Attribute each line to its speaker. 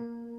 Speaker 1: you